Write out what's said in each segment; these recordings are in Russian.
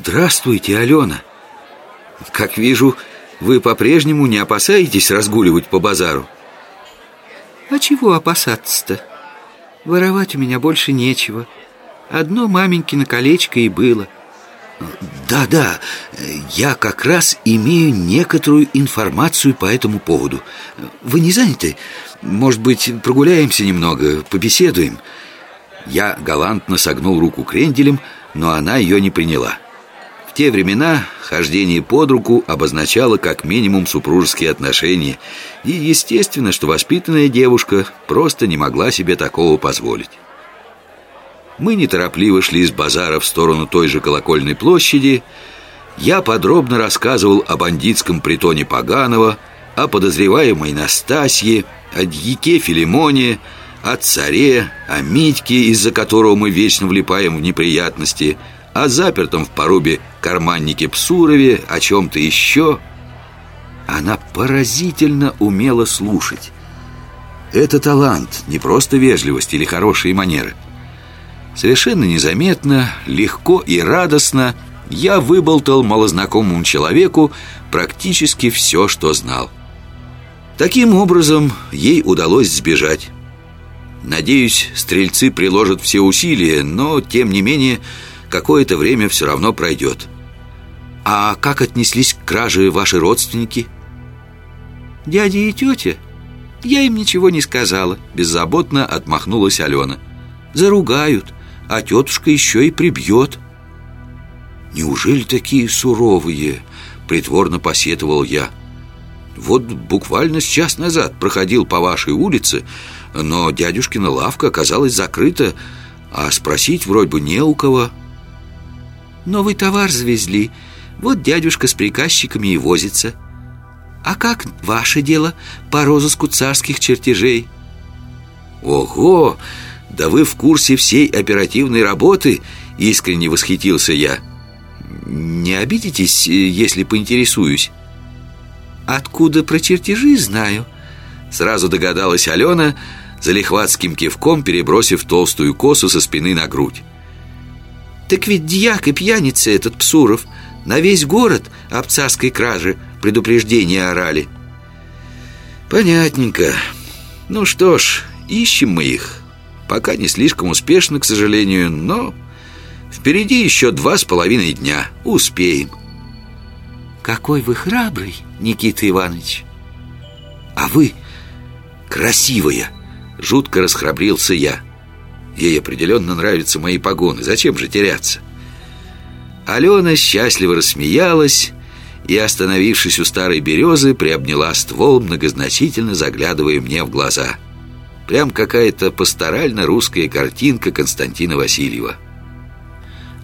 Здравствуйте, Алена Как вижу, вы по-прежнему не опасаетесь разгуливать по базару? А чего опасаться-то? Воровать у меня больше нечего Одно маменькино колечко и было Да-да, я как раз имею некоторую информацию по этому поводу Вы не заняты? Может быть, прогуляемся немного, побеседуем? Я галантно согнул руку кренделем, но она ее не приняла те времена хождение под руку обозначало как минимум супружеские отношения И естественно, что воспитанная девушка просто не могла себе такого позволить мы неторопливо шли с базара в сторону той же колокольной площади. Я подробно рассказывал о бандитском притоне Паганова, о подозреваемой Настасье, о дьяке Филимоне, о царе, о Митьке, из-за которого мы вечно влипаем в неприятности, о запертом в порубе карманнике Псурове, о чем-то еще. Она поразительно умела слушать. Это талант, не просто вежливость или хорошие манеры – Совершенно незаметно, легко и радостно я выболтал малознакомому человеку практически все, что знал. Таким образом, ей удалось сбежать. Надеюсь, стрельцы приложат все усилия, но, тем не менее, какое-то время все равно пройдет. А как отнеслись к краже ваши родственники? Дядя и тетя? Я им ничего не сказала, беззаботно отмахнулась Алена. Заругают а тетушка еще и прибьет. Неужели такие суровые? Притворно посетовал я. Вот буквально с час назад проходил по вашей улице, но дядюшкина лавка оказалась закрыта, а спросить вроде бы не у кого. Новый товар завезли, вот дядюшка с приказчиками и возится. А как ваше дело по розыску царских чертежей? Ого! «Да вы в курсе всей оперативной работы?» — искренне восхитился я. «Не обидитесь, если поинтересуюсь?» «Откуда про чертежи знаю?» Сразу догадалась Алена, залихватским кивком перебросив толстую косу со спины на грудь. «Так ведь дьяк и пьяница этот Псуров на весь город об царской краже предупреждения орали». «Понятненько. Ну что ж, ищем мы их». Пока не слишком успешно, к сожалению, но впереди еще два с половиной дня. Успеем. Какой вы храбрый, Никита Иванович. А вы красивая. Жутко расхрабрился я. Ей определенно нравятся мои погоны. Зачем же теряться? Алена счастливо рассмеялась и, остановившись у старой березы, приобняла ствол, многозначительно заглядывая мне в глаза – Прям какая-то пасторально-русская картинка Константина Васильева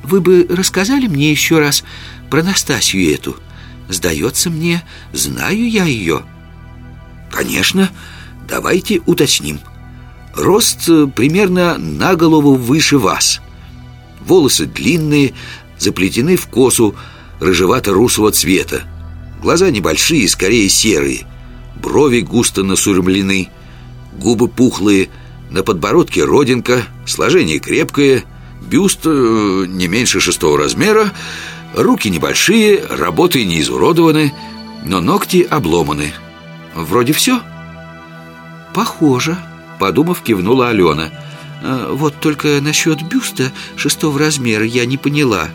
Вы бы рассказали мне еще раз про Настасью эту? Сдается мне, знаю я ее Конечно, давайте уточним Рост э, примерно на голову выше вас Волосы длинные, заплетены в косу рыжевато-русого цвета Глаза небольшие, скорее серые Брови густо насурмлены губы пухлые, на подбородке родинка, сложение крепкое, бюст э, не меньше шестого размера, руки небольшие, работы не изуродованы, но ногти обломаны. Вроде все? Похоже, подумав, кивнула Алена. «Э, вот только насчет бюста шестого размера я не поняла.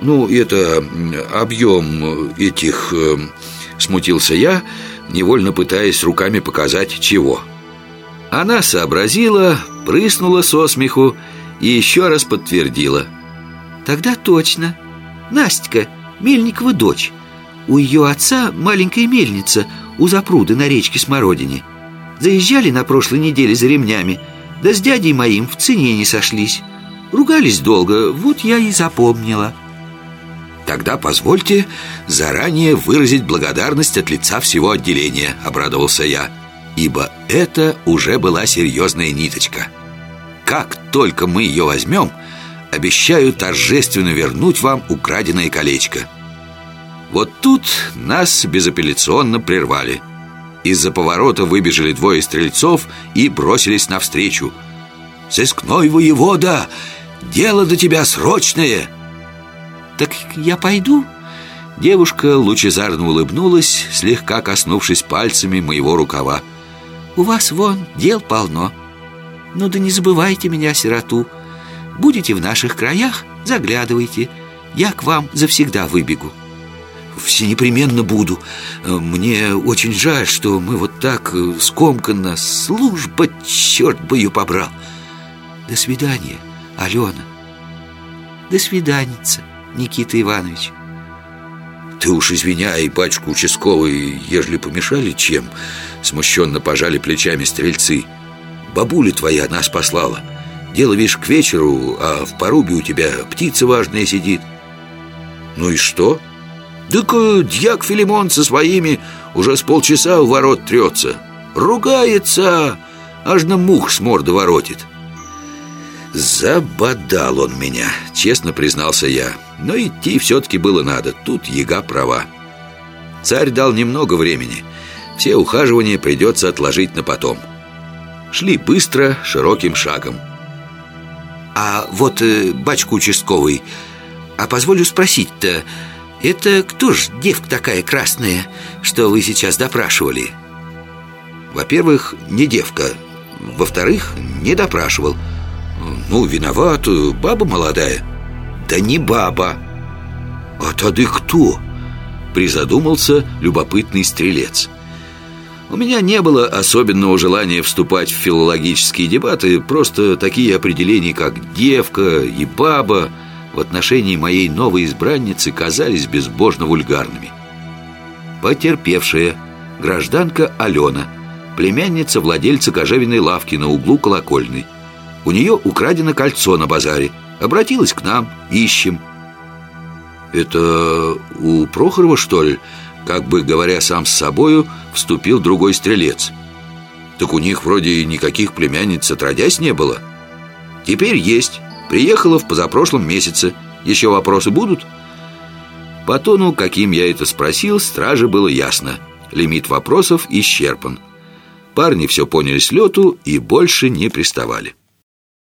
Ну, это объем этих... Э, смутился я, невольно пытаясь руками показать чего. Она сообразила, прыснула со смеху и еще раз подтвердила. Тогда точно. Настя, Мельникова дочь. У ее отца маленькая мельница у запруды на речке Смородине. Заезжали на прошлой неделе за ремнями, да с дядей моим в цене не сошлись. Ругались долго, вот я и запомнила. Тогда позвольте заранее выразить благодарность от лица всего отделения, обрадовался я ибо это уже была серьезная ниточка. Как только мы ее возьмем, обещаю торжественно вернуть вам украденное колечко. Вот тут нас безапелляционно прервали. Из-за поворота выбежали двое стрельцов и бросились навстречу. «Сыскной воевода! Дело до тебя срочное!» Так я пойду?» Девушка лучезарно улыбнулась, слегка коснувшись пальцами моего рукава. «У вас вон дел полно. Ну да не забывайте меня, сироту. Будете в наших краях, заглядывайте. Я к вам завсегда выбегу». Все непременно буду. Мне очень жаль, что мы вот так э, скомканно. Служба, черт бы ее побрал. До свидания, Алена. До свиданица, Никита Иванович. Ты уж извиняй, батюшку участковый, ежели помешали чем? Смущенно пожали плечами стрельцы. Бабуля твоя нас послала. Дело, видишь, к вечеру, а в порубе у тебя птица важная сидит. Ну и что? Так дьяк Филимон со своими уже с полчаса у ворот трется. Ругается, аж на мух с морды воротит. Забодал он меня, честно признался я. Но идти все-таки было надо, тут яга права. Царь дал немного времени. Все ухаживания придется отложить на потом. Шли быстро, широким шагом. А вот, э, бачка участковый, а позволю спросить-то, это кто ж девка такая красная, что вы сейчас допрашивали? Во-первых, не девка. Во-вторых, не допрашивал. Ну, виноват, баба молодая Да не баба А тогда кто? Призадумался любопытный стрелец. У меня не было особенного желания вступать в филологические дебаты Просто такие определения, как «девка» и «баба» в отношении моей новой избранницы казались безбожно вульгарными. Потерпевшая гражданка Алена, племянница владельца кожевенной лавки на углу колокольной. У нее украдено кольцо на базаре. Обратилась к нам, ищем. Это у Прохорова, что ли? Как бы говоря сам с собою, вступил другой стрелец. Так у них вроде никаких племянниц отродясь не было. Теперь есть. Приехала в позапрошлом месяце. Еще вопросы будут? По тону, каким я это спросил, страже было ясно. Лимит вопросов исчерпан. Парни все поняли с лету и больше не приставали.